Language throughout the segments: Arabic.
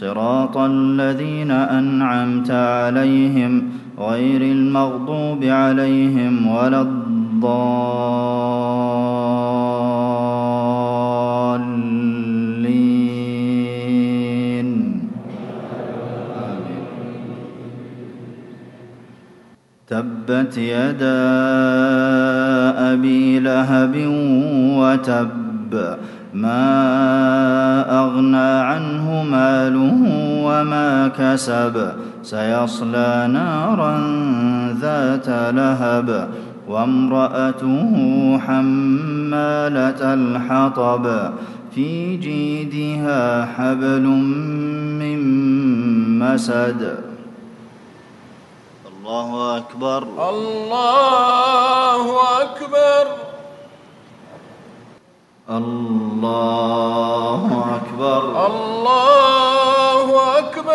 صراط الذين أنعمت عليهم غير المغضوب عليهم ولا الضالين. تبت يدا أبي لهب وتب ما كسب سيصلى نارا ذات لهب وامرأته حمالة الحطب في جيدها حبل من مسد. الله أكبر. الله أكبر. الله أكبر. الله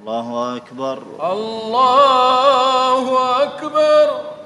الله أكبر. الله أكبر.